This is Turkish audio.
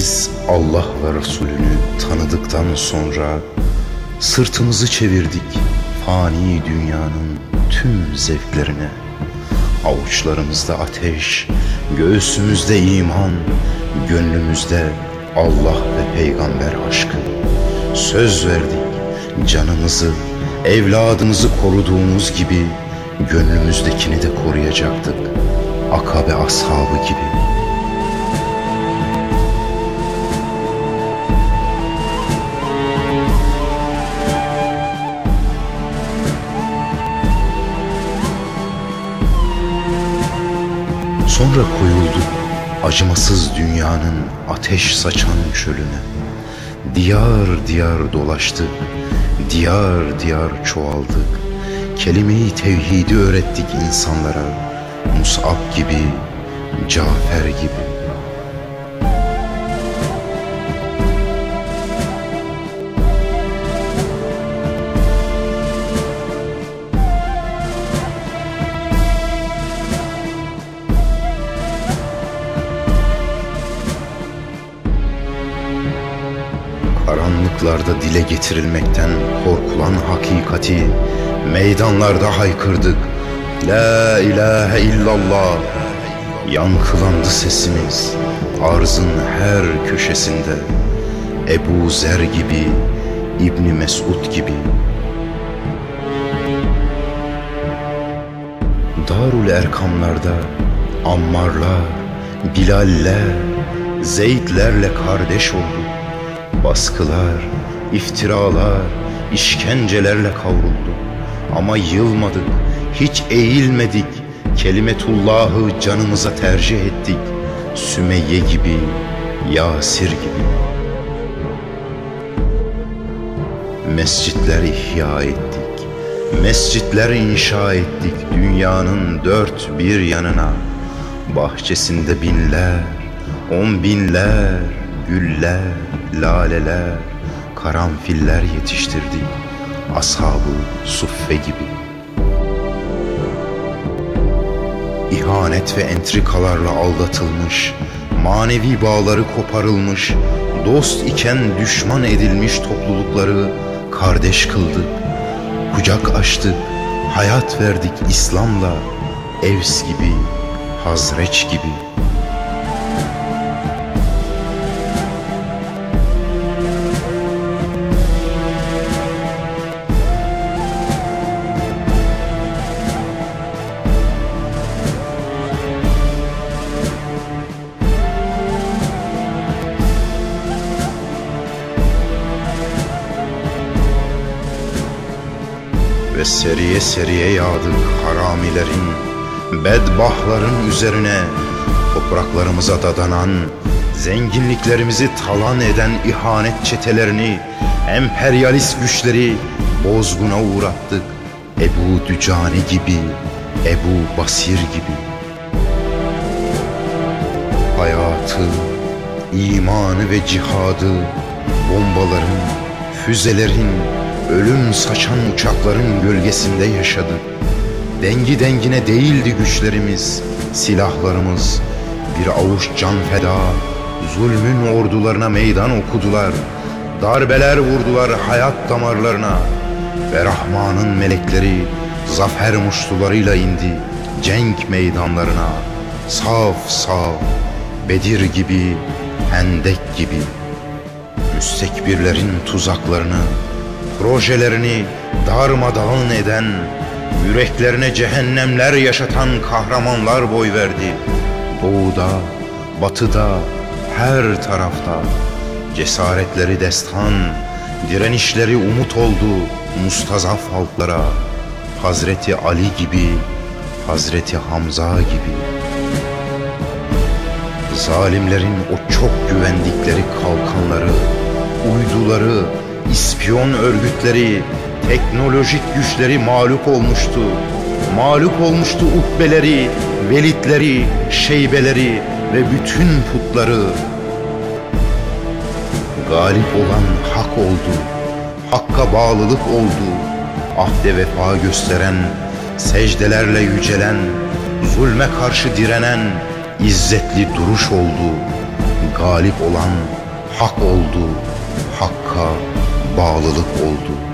Biz Allah ve Resulünü tanıdıktan sonra sırtımızı çevirdik fani dünyanın tüm zevklerine. Avuçlarımızda ateş, göğsümüzde iman, gönlümüzde Allah ve peygamber aşkı. Söz verdik canımızı, evladımızı koruduğumuz gibi gönlümüzdekini de koruyacaktık. Akabe ashabı gibi. Sonra koyulduk acımasız dünyanın ateş saçan çölüne. Diyar diyar dolaştık, diyar diyar çoğaldık. Kelime-i tevhidi öğrettik insanlara, Mus'ab gibi, Cafer gibi. Karanlıklarda dile getirilmekten korkulan hakikati meydanlarda haykırdık. La ilahe illallah. Yankılandı sesimiz arzın her köşesinde. Ebu Zer gibi, İbni Mesud gibi. Darul Erkamlarda Ammarlar, Bilaller, Zeydlerle kardeş olduk. Baskılar, iftiralar, işkencelerle kavruldu. Ama yılmadık, hiç eğilmedik. Kelimetullahı canımıza tercih ettik. Sümeyye gibi, Yasir gibi. Mescitler ihya ettik. Mescitler inşa ettik dünyanın dört bir yanına. Bahçesinde binler, on binler, güller, laleler, karanfiller yetiştirdi ashabı suffe gibi. İhanet ve entrikalarla aldatılmış, manevi bağları koparılmış, dost iken düşman edilmiş toplulukları kardeş kıldık, kucak açtık, hayat verdik İslam'la, Evs gibi, Hazreç gibi.'' Ve seriye seriye yağdık haramilerin Bedbahların üzerine Topraklarımıza dadanan Zenginliklerimizi talan eden ihanet çetelerini Emperyalist güçleri bozguna uğrattık. Ebu Dücane gibi Ebu Basir gibi. Hayatı, imanı ve cihadı Bombaların, füzelerin Ölüm saçan uçakların gölgesinde yaşadık. Dengi dengine değildi güçlerimiz, silahlarımız. Bir avuç can feda, zulmün ordularına meydan okudular. Darbeler vurdular hayat damarlarına. Ve Rahman'ın melekleri zafer muştularıyla indi cenk meydanlarına. Saf saf, Bedir gibi, Hendek gibi. Müstekbirlerin tuzaklarını projelerini darmadağın eden, yüreklerine cehennemler yaşatan kahramanlar boy verdi. Doğuda, batıda, her tarafta cesaretleri destan, direnişleri umut oldu mustazaf halklara. Hazreti Ali gibi, Hazreti Hamza gibi. Zalimlerin o çok güvendikleri kalkanları, uyduları, İspiyon örgütleri, teknolojik güçleri mağlup olmuştu. Mağlup olmuştu uhbeleri, velitleri, şeybeleri ve bütün putları. Galip olan hak oldu, hakka bağlılık oldu. Ahde vefa gösteren, secdelerle yücelen, zulme karşı direnen, izzetli duruş oldu. Galip olan hak oldu, hakka bağlılık oldu.